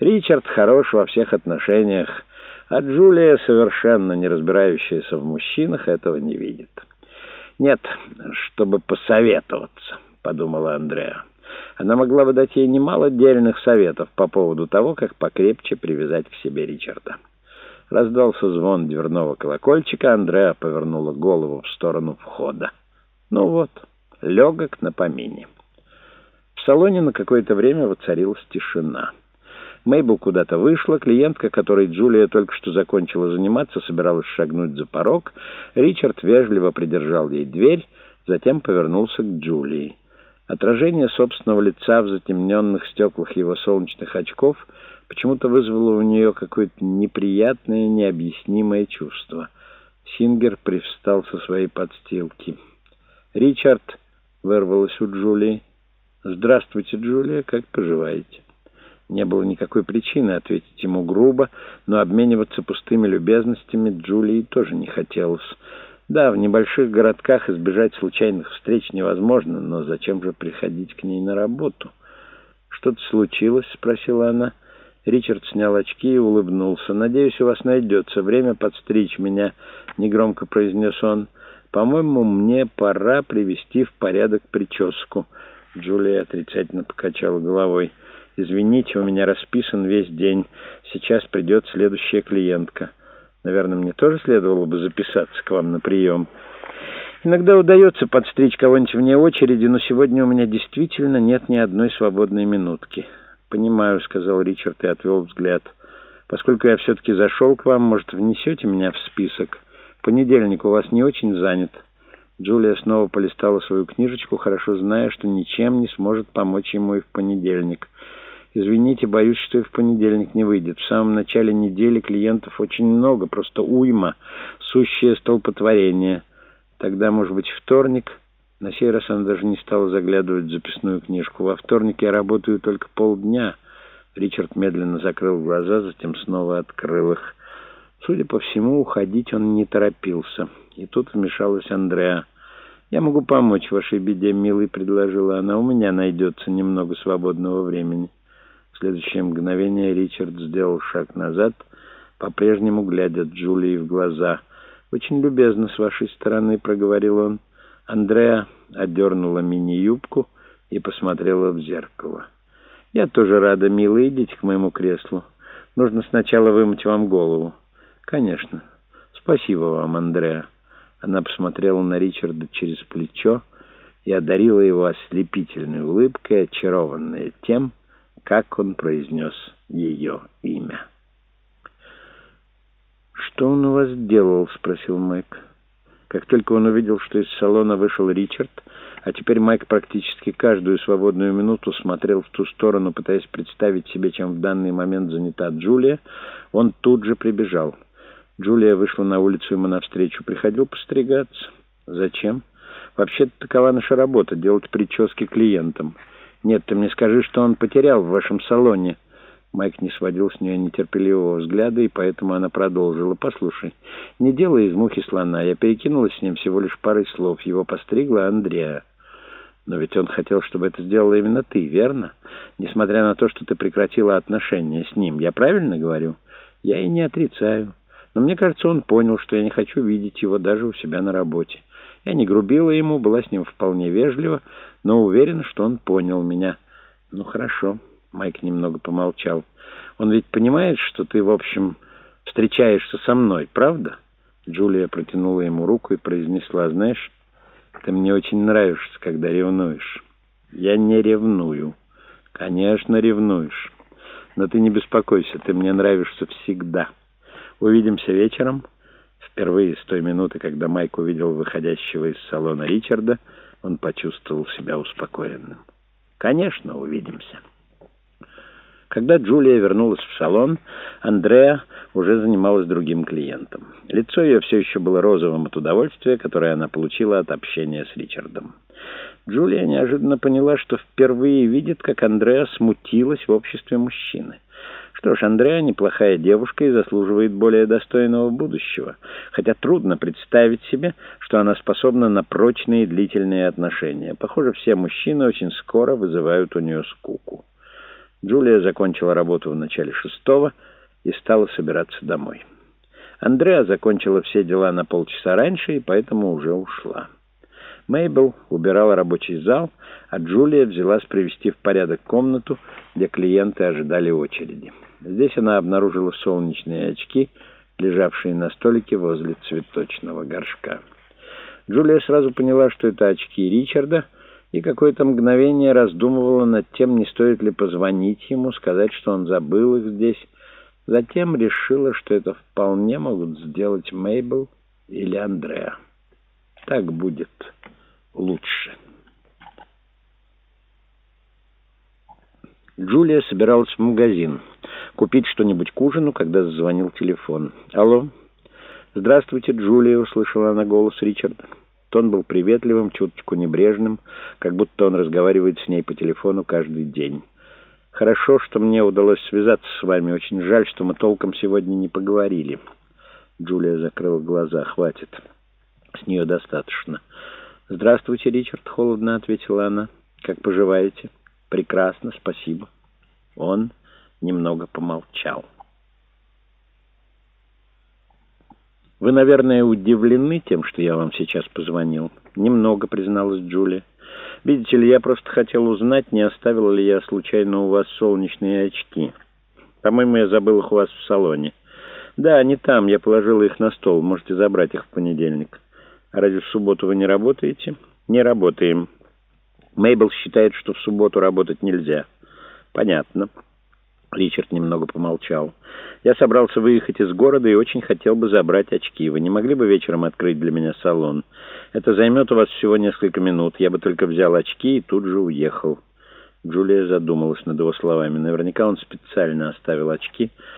Ричард хорош во всех отношениях, а Джулия, совершенно не разбирающаяся в мужчинах, этого не видит. «Нет, чтобы посоветоваться», — подумала Андреа. Она могла бы дать ей немало дельных советов по поводу того, как покрепче привязать к себе Ричарда. Раздался звон дверного колокольчика, Андреа повернула голову в сторону входа. Ну вот, легок на помине. В салоне на какое-то время воцарилась тишина. Мейбл куда-то вышла, клиентка, которой Джулия только что закончила заниматься, собиралась шагнуть за порог. Ричард вежливо придержал ей дверь, затем повернулся к Джулии. Отражение собственного лица в затемненных стеклах его солнечных очков почему-то вызвало у нее какое-то неприятное, необъяснимое чувство. Сингер привстал со своей подстилки. «Ричард!» — вырвалось у Джулии. «Здравствуйте, Джулия, как поживаете?» Не было никакой причины ответить ему грубо, но обмениваться пустыми любезностями Джулии тоже не хотелось. Да, в небольших городках избежать случайных встреч невозможно, но зачем же приходить к ней на работу? «Что-то случилось?» — спросила она. Ричард снял очки и улыбнулся. «Надеюсь, у вас найдется время подстричь меня», — негромко произнес он. «По-моему, мне пора привести в порядок прическу». Джулия отрицательно покачала головой. «Извините, у меня расписан весь день. Сейчас придет следующая клиентка. Наверное, мне тоже следовало бы записаться к вам на прием. Иногда удается подстричь кого-нибудь вне очереди, но сегодня у меня действительно нет ни одной свободной минутки». «Понимаю», — сказал Ричард и отвел взгляд. «Поскольку я все-таки зашел к вам, может, внесете меня в список? Понедельник у вас не очень занят». Джулия снова полистала свою книжечку, хорошо зная, что ничем не сможет помочь ему и в понедельник. Извините, боюсь, что и в понедельник не выйдет. В самом начале недели клиентов очень много, просто уйма, сущее столпотворение. Тогда, может быть, вторник? На сей раз она даже не стала заглядывать в записную книжку. Во вторник я работаю только полдня. Ричард медленно закрыл глаза, затем снова открыл их. Судя по всему, уходить он не торопился. И тут вмешалась Андреа. «Я могу помочь вашей беде, милый», — предложила она. «У меня найдется немного свободного времени». Следующее мгновение Ричард сделал шаг назад, по-прежнему глядя Джулии в глаза. «Очень любезно с вашей стороны», — проговорил он. Андреа отдернула мини-юбку и посмотрела в зеркало. «Я тоже рада, милый, идите к моему креслу. Нужно сначала вымыть вам голову». «Конечно. Спасибо вам, Андреа». Она посмотрела на Ричарда через плечо и одарила его ослепительной улыбкой, очарованная тем, как он произнес ее имя. «Что он у вас делал?» — спросил Майк. Как только он увидел, что из салона вышел Ричард, а теперь Майк практически каждую свободную минуту смотрел в ту сторону, пытаясь представить себе, чем в данный момент занята Джулия, он тут же прибежал. Джулия вышла на улицу ему навстречу. «Приходил постригаться». «Зачем?» «Вообще-то такова наша работа — делать прически клиентам». «Нет, ты мне скажи, что он потерял в вашем салоне». Майк не сводил с нее нетерпеливого взгляда, и поэтому она продолжила. «Послушай, не делай из мухи слона. Я перекинулась с ним всего лишь парой слов. Его постригла Андреа». «Но ведь он хотел, чтобы это сделала именно ты, верно? Несмотря на то, что ты прекратила отношения с ним. Я правильно говорю?» «Я и не отрицаю. Но мне кажется, он понял, что я не хочу видеть его даже у себя на работе. Я не грубила ему, была с ним вполне вежлива, но уверена, что он понял меня. Ну, хорошо. Майк немного помолчал. Он ведь понимает, что ты, в общем, встречаешься со мной, правда? Джулия протянула ему руку и произнесла, знаешь, ты мне очень нравишься, когда ревнуешь. Я не ревную. Конечно, ревнуешь. Но ты не беспокойся, ты мне нравишься всегда. Увидимся вечером. Впервые с той минуты, когда Майк увидел выходящего из салона Ричарда, он почувствовал себя успокоенным. «Конечно, увидимся». Когда Джулия вернулась в салон, Андреа уже занималась другим клиентом. Лицо ее все еще было розовым от удовольствия, которое она получила от общения с Ричардом. Джулия неожиданно поняла, что впервые видит, как Андреа смутилась в обществе мужчины. Что ж, Андреа неплохая девушка и заслуживает более достойного будущего, хотя трудно представить себе, что она способна на прочные длительные отношения. Похоже, все мужчины очень скоро вызывают у нее скуку. Джулия закончила работу в начале шестого и стала собираться домой. Андреа закончила все дела на полчаса раньше и поэтому уже ушла. Мейбл убирала рабочий зал, а Джулия взялась привести в порядок комнату, где клиенты ожидали очереди. Здесь она обнаружила солнечные очки, лежавшие на столике возле цветочного горшка. Джулия сразу поняла, что это очки Ричарда, и какое-то мгновение раздумывала над тем, не стоит ли позвонить ему, сказать, что он забыл их здесь. Затем решила, что это вполне могут сделать Мейбл или Андреа. Так будет лучше. Джулия собиралась в магазин купить что-нибудь к ужину, когда зазвонил телефон. «Алло?» «Здравствуйте, Джулия», — услышала она голос Ричарда. Тон был приветливым, чуточку небрежным, как будто он разговаривает с ней по телефону каждый день. «Хорошо, что мне удалось связаться с вами. Очень жаль, что мы толком сегодня не поговорили». Джулия закрыла глаза. «Хватит. С нее достаточно». «Здравствуйте, Ричард», — холодно ответила она. «Как поживаете?» «Прекрасно, спасибо». Он немного помолчал. «Вы, наверное, удивлены тем, что я вам сейчас позвонил?» «Немного», — призналась Джулия. «Видите ли, я просто хотел узнать, не оставил ли я случайно у вас солнечные очки. По-моему, я забыл их у вас в салоне». «Да, они там, я положила их на стол. Можете забрать их в понедельник». А разве в субботу вы не работаете? Не работаем. Мейбл считает, что в субботу работать нельзя. Понятно. Ричард немного помолчал. Я собрался выехать из города и очень хотел бы забрать очки. Вы не могли бы вечером открыть для меня салон? Это займет у вас всего несколько минут. Я бы только взял очки и тут же уехал. Джулия задумалась над его словами. Наверняка он специально оставил очки,